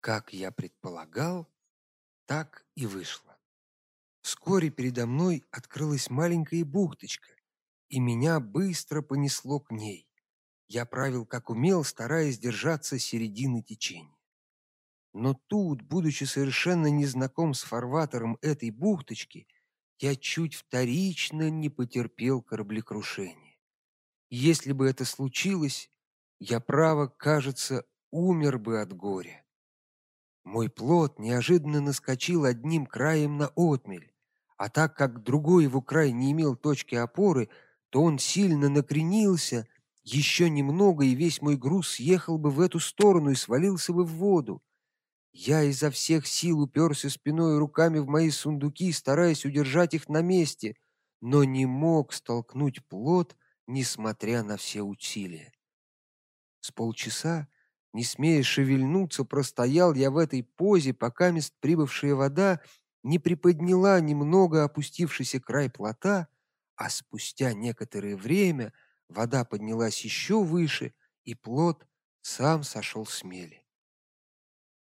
Как я предполагал, так и вышло. Вскоре передо мной открылась маленькая бухточка, и меня быстро понесло к ней. Я правил как умел, стараясь держаться середины течения. Но тут, будучи совершенно незнаком с фарватером этой бухточки, я чуть вторично не потерпел кораблекрушение. Если бы это случилось, я право, кажется, умер бы от горя. Мой плот неожиданно наскочил одним краем на отмель, а так как другой его край не имел точки опоры, то он сильно накренился, еще немного и весь мой груз съехал бы в эту сторону и свалился бы в воду. Я изо всех сил уперся спиной и руками в мои сундуки, стараясь удержать их на месте, но не мог столкнуть плот, несмотря на все усилия. С полчаса, не смея шевельнуться, простоял я в этой позе, пока мест прибывшая вода не приподняла немного опустившийся край плота, а спустя некоторое время вода поднялась еще выше, и плот сам сошел с мели.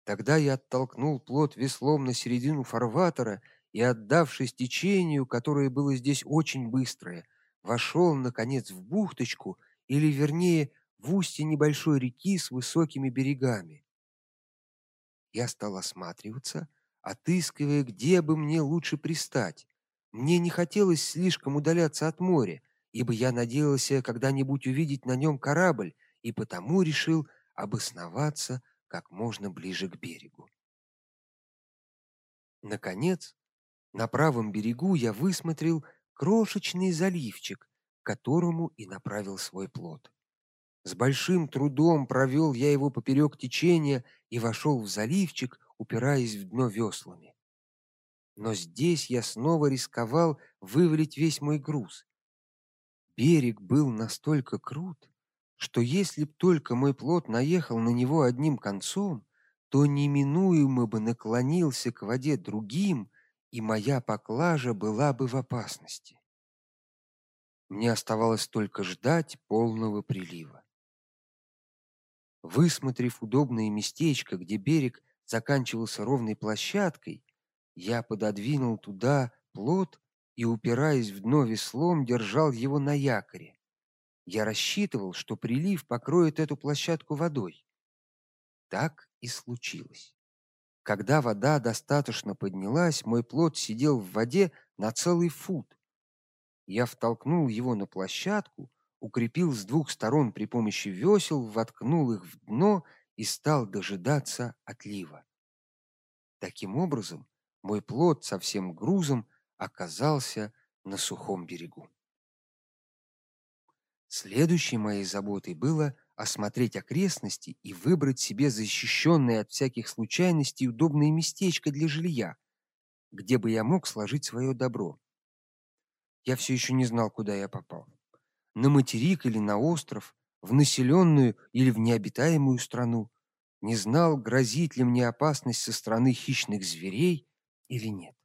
Тогда я оттолкнул плот веслом на середину фарватера и, отдавшись течению, которое было здесь очень быстрое, вошел наконец в бухточку, или вернее, в устье небольшой реки с высокими берегами. Я стал осматриваться, отыскивая, где бы мне лучше пристать. Мне не хотелось слишком удаляться от моря, ибо я надеялся когда-нибудь увидеть на нем корабль, и потому решил обосноваться как можно ближе к берегу. Наконец, на правом берегу я высмотрел крошечный заливчик, к которому и направил свой плот. С большим трудом провел я его поперек течения и вошел в заливчик, упираясь в дно веслами. Но здесь я снова рисковал вывалить весь мой груз. Берег был настолько крут, что если б только мой плот наехал на него одним концом, то неминуемо бы наклонился к воде другим, и моя поклажа была бы в опасности. Мне оставалось только ждать полного прилива. Высмотрев удобное местечко, где берег заканчивался ровной площадкой, я пододвинул туда плот и, упираясь в дно веслом, держал его на якоре. Я рассчитывал, что прилив покроет эту площадку водой. Так и случилось. Когда вода достаточно поднялась, мой плот сидел в воде на целый фут. Я втолкнул его на площадку, укрепил с двух сторон при помощи весел, воткнул их в дно и стал дожидаться отлива. Таким образом, мой плот со всем грузом оказался на сухом берегу. Следующей моей заботой было осмотреть окрестности и выбрать себе защищенное от всяких случайностей удобное местечко для жилья, где бы я мог сложить свое добро. Я все еще не знал, куда я попал. На материк или на остров, в населенную или в необитаемую страну. Не знал, грозит ли мне опасность со стороны хищных зверей или нет.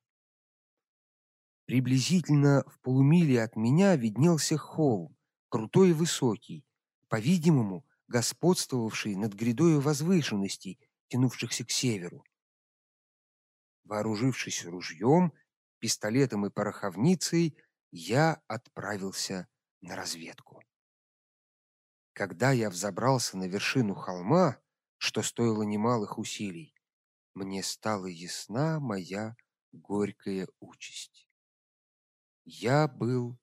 Приблизительно в полумиле от меня виднелся холм, крутой и высокий, по-видимому, господствовавший над грядой возвышенностей, тянувшихся к северу. Вооружившись ружьем, пистолетом и пороховницей, я отправился на разведку. Когда я взобрался на вершину холма, что стоило немалых усилий, мне стала ясна моя горькая участь. Я был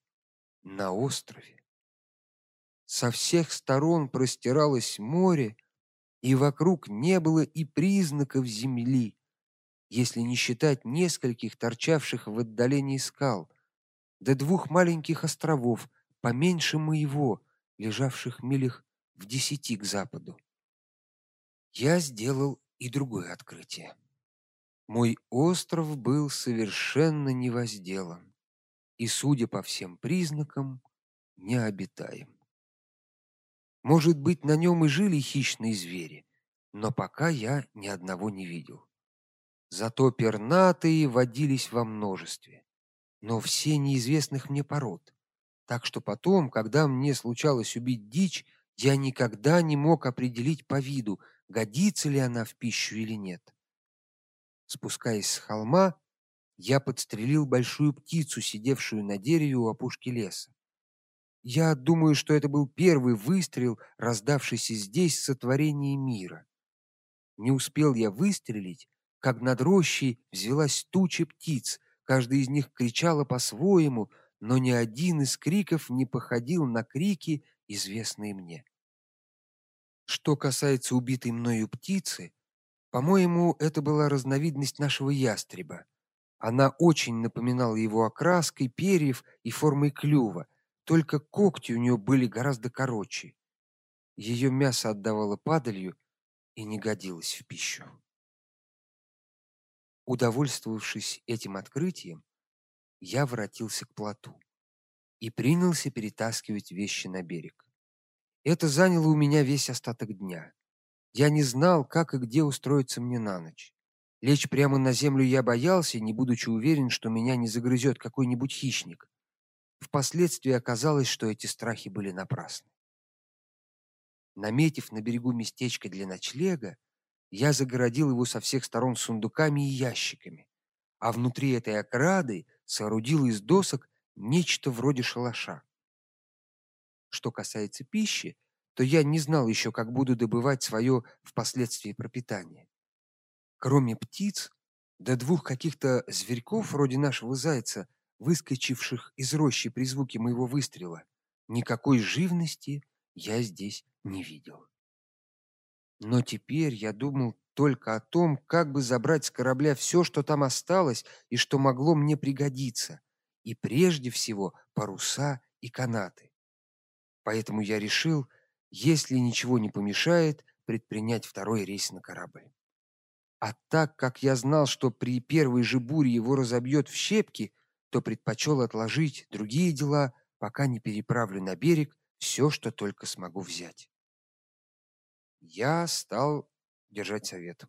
на острове. Со всех сторон простиралось море, и вокруг не было и признаков земли, если не считать нескольких торчавших в отдалении скал, до двух маленьких островов, поменьше моего, лежавших милях в десяти к западу. Я сделал и другое открытие. Мой остров был совершенно невозделан и, судя по всем признакам, необитаем. Может быть, на нем и жили хищные звери, но пока я ни одного не видел. Зато пернатые водились во множестве, но все неизвестных мне пород. Так что потом, когда мне случалось убить дичь, я никогда не мог определить по виду, годится ли она в пищу или нет. Спускаясь с холма, я подстрелил большую птицу, сидевшую на дереве у опушки леса. Я думаю, что это был первый выстрел, раздавшийся здесь в сотворении мира. Не успел я выстрелить, как над рощей взвилась туча птиц, каждая из них кричала по-своему, но ни один из криков не походил на крики, известные мне. Что касается убитой мною птицы, по-моему, это была разновидность нашего ястреба. Она очень напоминала его окраской перьев и формой клюва, только когти у нее были гораздо короче. Ее мясо отдавало падалью и не годилось в пищу. Удовольствовавшись этим открытием, я воротился к плоту и принялся перетаскивать вещи на берег. Это заняло у меня весь остаток дня. Я не знал, как и где устроиться мне на ночь. Лечь прямо на землю я боялся, не будучи уверен, что меня не загрызет какой-нибудь хищник. Впоследствии оказалось, что эти страхи были напрасны. Наметив на берегу местечко для ночлега, я загородил его со всех сторон сундуками и ящиками, а внутри этой ограды соорудил из досок нечто вроде шалаша. Что касается пищи, то я не знал еще, как буду добывать свое впоследствии пропитание. Кроме птиц, до двух каких-то зверьков вроде нашего зайца, выскочивших из рощи при звуке моего выстрела, никакой живности я здесь не видел. Но теперь я думал только о том, как бы забрать с корабля все, что там осталось и что могло мне пригодиться, и прежде всего паруса и канаты. Поэтому я решил, если ничего не помешает, предпринять второй рейс на корабль. А так как я знал, что при первой же буре его разобьет в щепки, то предпочел отложить другие дела, пока не переправлю на берег все, что только смогу взять. Я стал держать совет.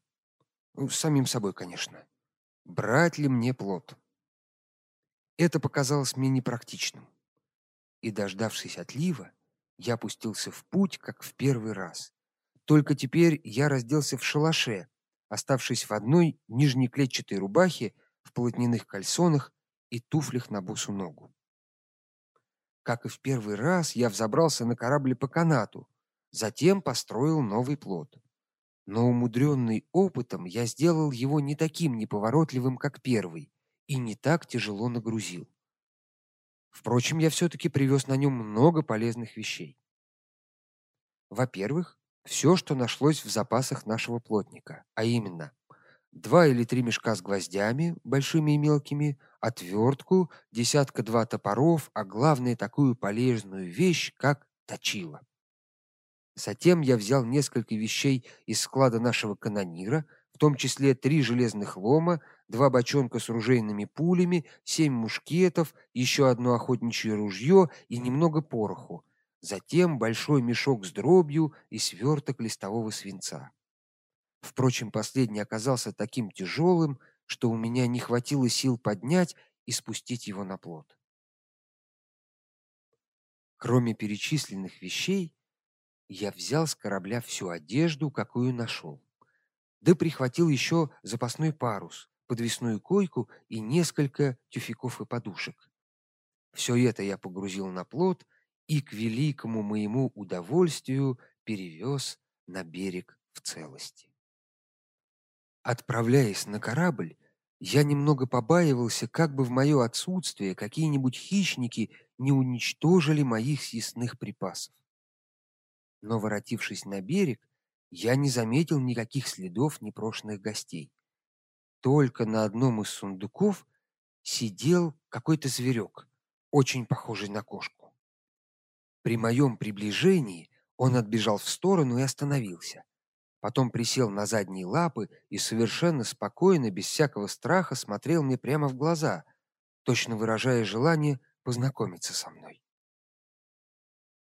Ну, самим собой, конечно. Брать ли мне плод? Это показалось мне непрактичным. И дождавшись отлива, я пустился в путь, как в первый раз. Только теперь я разделся в шалаше, оставшись в одной нижней клетчатой рубахе, в полотняных кальсонах и туфлях на босу ногу. Как и в первый раз, я взобрался на корабль по канату, затем построил новый плот. Но умудренный опытом, я сделал его не таким неповоротливым, как первый, и не так тяжело нагрузил. Впрочем, я все таки привез на нем много полезных вещей. Во-первых, все, что нашлось в запасах нашего плотника, а именно два или три мешка с гвоздями, большими и мелкими, отвертку, десятка-два топоров, а главное такую полезную вещь, как точило. Затем я взял несколько вещей из склада нашего канонира, в том числе три железных лома, два бочонка с ружейными пулями, семь мушкетов, еще одно охотничье ружье и немного пороху. Затем большой мешок с дробью и сверток листового свинца. Впрочем, последний оказался таким тяжелым, что у меня не хватило сил поднять и спустить его на плот. Кроме перечисленных вещей, я взял с корабля всю одежду, какую нашел. Да прихватил еще запасной парус, подвесную койку и несколько тюфяков и подушек. Все это я погрузил на плот и к великому моему удовольствию перевез на берег в целости. Отправляясь на корабль, я немного побаивался, как бы в мое отсутствие какие-нибудь хищники не уничтожили моих съестных припасов. Но воротившись на берег, я не заметил никаких следов непрошеных гостей. Только на одном из сундуков сидел какой-то зверек, очень похожий на кошку. При моем приближении он отбежал в сторону и остановился. Потом присел на задние лапы и совершенно спокойно, без всякого страха, смотрел мне прямо в глаза, точно выражая желание познакомиться со мной.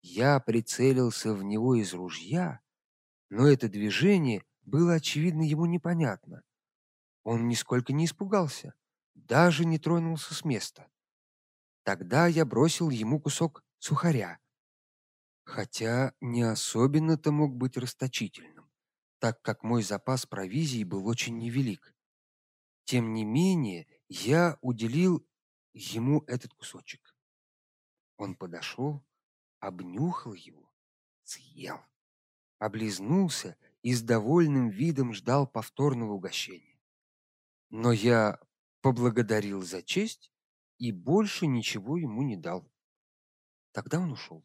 Я прицелился в него из ружья, но это движение было очевидно ему непонятно. Он нисколько не испугался, даже не тронулся с места. Тогда я бросил ему кусок сухаря, хотя не особенно-то мог быть расточительным. так как мой запас провизии был очень невелик. Тем не менее, я уделил ему этот кусочек. Он подошел, обнюхал его, съел, облизнулся и с довольным видом ждал повторного угощения. Но я поблагодарил за честь и больше ничего ему не дал. Тогда он ушел.